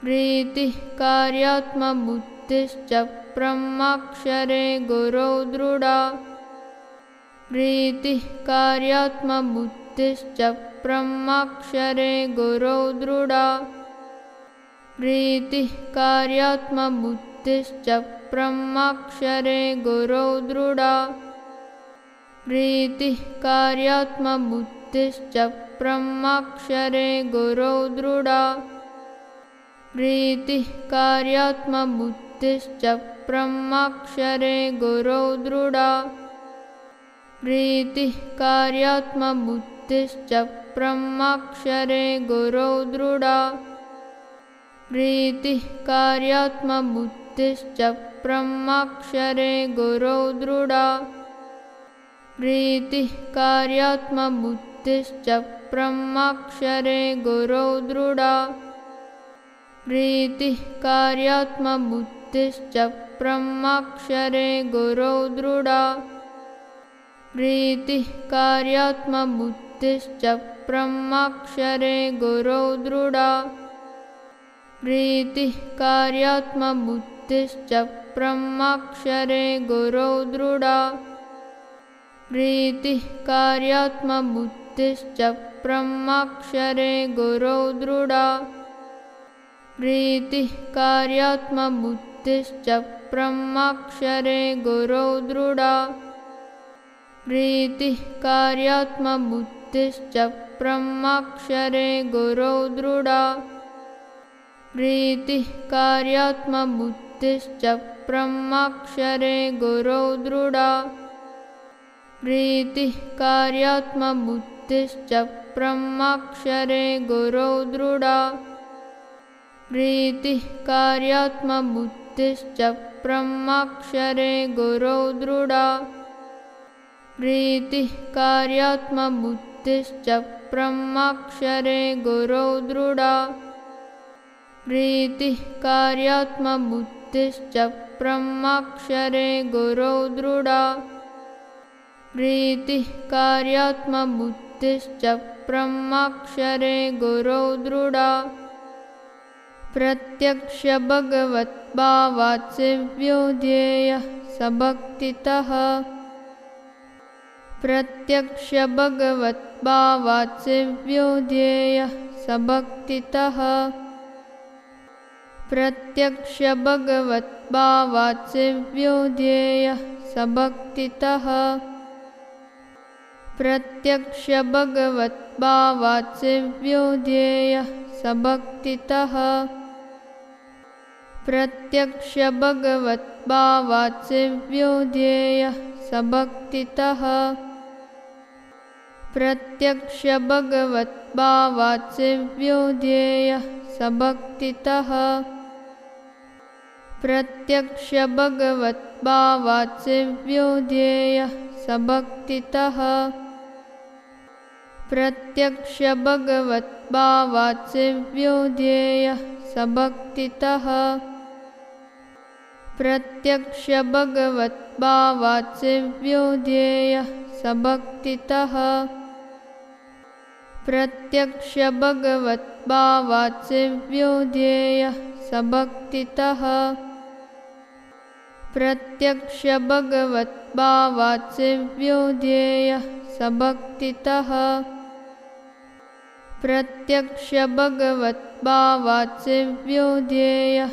प्रीतिः कार्यात्मबुद्धिश्च ब्रह्माक्षरे गुरौ दृढा। प्रीतिः कार्यात्मबुद्धिश्च ब्रह्माक्षरे गुरौ दृढा। प्रीतिः कार्यात्मबुद्धिश्च ब्रह्माक्षरे गुरौ दृढा। प्रीतिः कार्यात्मबुद्धिश्च ब्रह्माक्षरे गुरौ दृढा प्रीतिः कार्यात्मबुद्धिश्च ब्रह्माक्षरे गुरौ दृढा। प्रीतिः कार्यात्मबुद्धिश्च ब्रह्माक्षरे गुरौ दृढा। प्रीतिः कार्यात्मबुद्धिश्च ब्रह्माक्षरे गुरौ दृढा। प्रीतिः कार्यात्मबुद्धिश्च ब्रह्माक्षरे गुरौ दृढा प्रीतिः कार्यात्मबुद्धिश्च ब्रह्माक्षरे गुरौ दृढा। प्रीतिः कार्यात्मबुद्धिश्च ब्रह्माक्षरे गुरौ दृढा। प्रीतिः कार्यात्मबुद्धिश्च ब्रह्माक्षरे गुरौ दृढा। प्रीतिः कार्यात्मबुद्धिश्च ब्रह्माक्षरे गुरौ दृढा प्रीतिः कार्यात्मबुद्धिश्च ब्रह्माक्षरे गुरौ दृढा। प्रीतिः कार्यात्मबुद्धिश्च ब्रह्माक्षरे गुरौ दृढा। प्रीतिः कार्यात्मबुद्धिश्च ब्रह्माक्षरे गुरौ दृढा। प्रीतिः कार्यात्मबुद्धिश्च ब्रह्माक्षरे गुरौ दृढा प्रीतिः कार्यात्मबुद्धिश्च ब्रह्माक्षरे गुरौ दृढा। प्रीतिः कार्यात्मबुद्धिश्च ब्रह्माक्षरे गुरौ दृढा। प्रीतिः कार्यात्मबुद्धिश्च ब्रह्माक्षरे गुरौ दृढा। प्रीतिः कार्यात्मबुद्धिश्च ब्रह्माक्षरे गुरौ दृढा प्रत्यक्षभगवद्भावात्सेव्यो ध्येयः सबक्तितः प्रत्यक्षभगवद्भावात्सेव्यो ध्येयः सबक्तितः प्रत्यक्षभगवद्भावात्सेव्यो ध्येयः सबक्तितः प्रत्यक्षभगवद्भावात्सेव्यो ध्येयः सबक्तितः प्रत्यक्षभगवद्भावात्सेव्यो ध्येयः सबक्तितः प्रत्यक्षभगवद्भावात्सेव्यो ध्येयः सबक्तितः प्रत्यक्षभगवद्भावात्सेव्यो ध्येयः सबक्तितः प्रत्यक्षभगवद्भावात्सेव्यो ध्येयः सबक्तितः प्रत्यक्षभगवद्भावात्सेव्यो ध्येयः सबक्तितः प्रत्यक्षभगवद्भावात्सेव्यो ध्येयः सबक्तितः प्रत्यक्षभगवद्भावात्सेव्यो ध्येयः सबक्तितः प्रत्यक्षभगवद्भावात्सेव्यो ध्येयः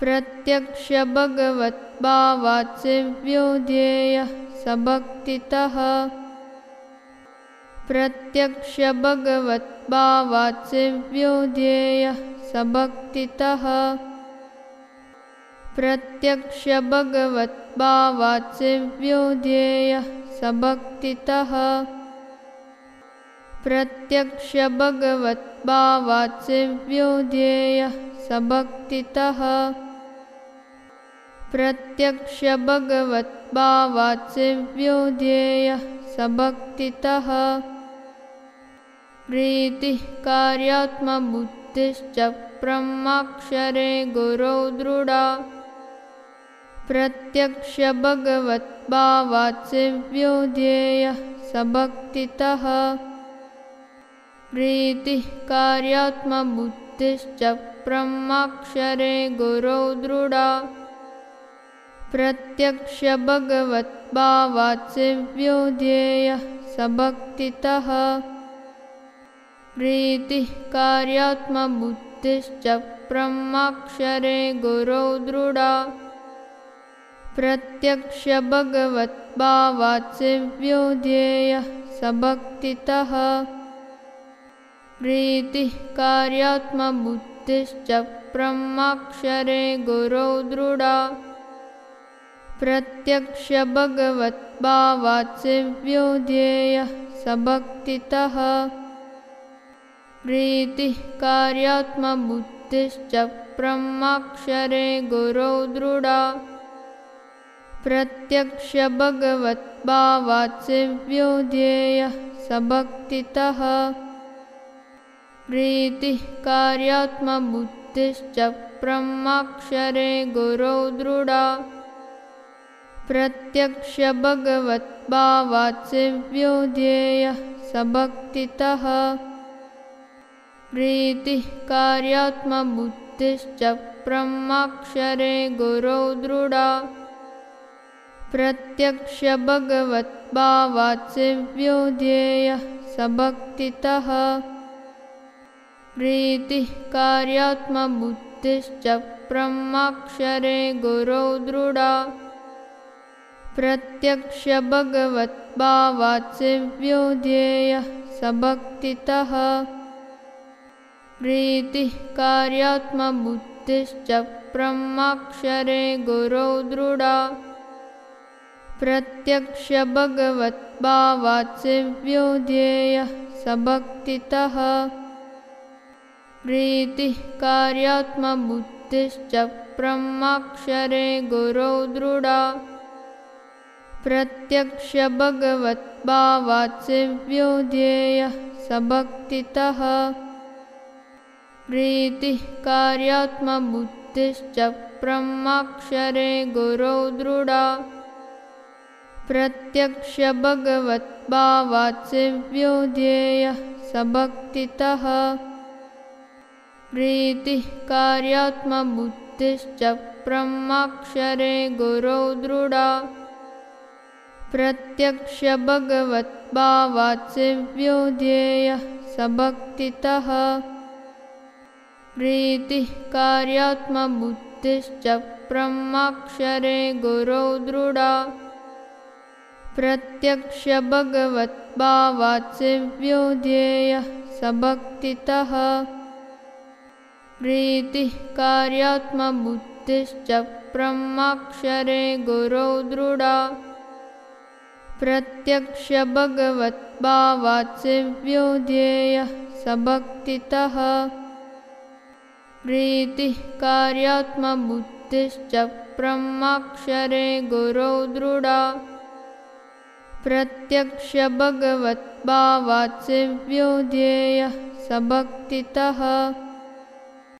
प्रत्यक्षभगवद्भावात्सेव्यो ध्येयः सबक्तितः प्रत्यक्षभगवद्भावात्सेव्यो ध्येयः सबक्तितः प्रत्यक्षभगवद्भावात्सेव्यो ध्येयः सबक्तितः प्रत्यक्षभगवद्भावात्सेव्यो ध्येयः सबक्तितः प्रत्यक्षभगवत्भावात्सेव्यो ध्येयः सबक्तितः प्रीतिः कार्यात्मबुद्धिश्च ब्रह्माक्षरे गुरौ दृढा। प्रत्यक्षभगवत्भावात्सेव्यो ध्येयः सबक्तितः प्रीतिः कार्यात्मबुद्धिश्च ब्रह्माक्षरे गुरौ दृढा प्रत्यक्षभगवत्भावात्सेव्यो ध्येयः सबक्तितः प्रीतिः कार्यात्मबुद्धिश्च ब्रह्माक्षरे गुरौ दृढा। प्रत्यक्षभगवत्भावात्सेव्यो ध्येयः सबक्तितः प्रीतिः कार्यात्मबुद्धिश्च ब्रह्माक्षरे गुरौ दृढा प्रत्यक्षभगवत्भावात्सेव्यो ध्येयः सबक्तितः प्रीतिः कार्यात्मबुद्धिश्च ब्रह्माक्षरे गुरौ दृढा। प्रत्यक्षभगवत्भावात्सेव्यो ध्येयः सबक्तितः प्रीतिः कार्यात्मबुद्धिश्च ब्रह्माक्षरे गुरौ दृढा प्रत्यक्षभगवत्भावात्सेव्यो ध्येयः सबक्तितः प्रीतिः कार्यात्मबुद्धिश्च ब्रह्माक्षरे गुरौ दृढा। प्रत्यक्षभगवत्भावात्सेव्यो ध्येयः सबक्तितः प्रीतिः कार्यात्मबुद्धिश्च ब्रह्माक्षरे गुरौ दृढा प्रत्यक्षभगवत्भावात्सेव्यो ध्येयः सबक्तितः प्रीतिः कार्यात्मबुद्धिश्च ब्रह्माक्षरे गुरौ दृढा। प्रत्यक्षभगवत्भावात्सेव्यो ध्येयः सबक्तितः प्रीतिः कार्यात्मबुद्धिश्च ब्रह्माक्षरे गुरौ दृढा प्रत्यक्षभगवत्भावात्सेव्यो ध्येयः सबक्तितः प्रीतिः कार्यात्मबुद्धिश्च ब्रह्माक्षरे गुरौ दृढा। प्रत्यक्षभगवत्भावात्सेव्यो ध्येयः सबक्तितः प्रीतिः कार्यात्मबुद्धिश्च ब्रह्माक्षरे गुरौ दृढा प्रत्यक्षभगवत्भावात्सेव्यो ध्येयः सबक्तितः प्रीतिः कार्यात्मबुद्धिश्च ब्रह्माक्षरे गुरौ दृढा। प्रत्यक्षभगवत्भावात्सेव्यो ध्येयः सबक्तितः प्रीतिः कार्यात्मबुद्धिश्च ब्रह्माक्षरे गुरौ दृढा प्रत्यक्षभगवत्भावात्सेव्यो ध्येयः सबक्तितः प्रीतिः कार्यात्मबुद्धिश्च ब्रह्माक्षरे गुरौ दृढा। प्रत्यक्षभगवत्भावात्सेव्यो ध्येयः सबक्तितः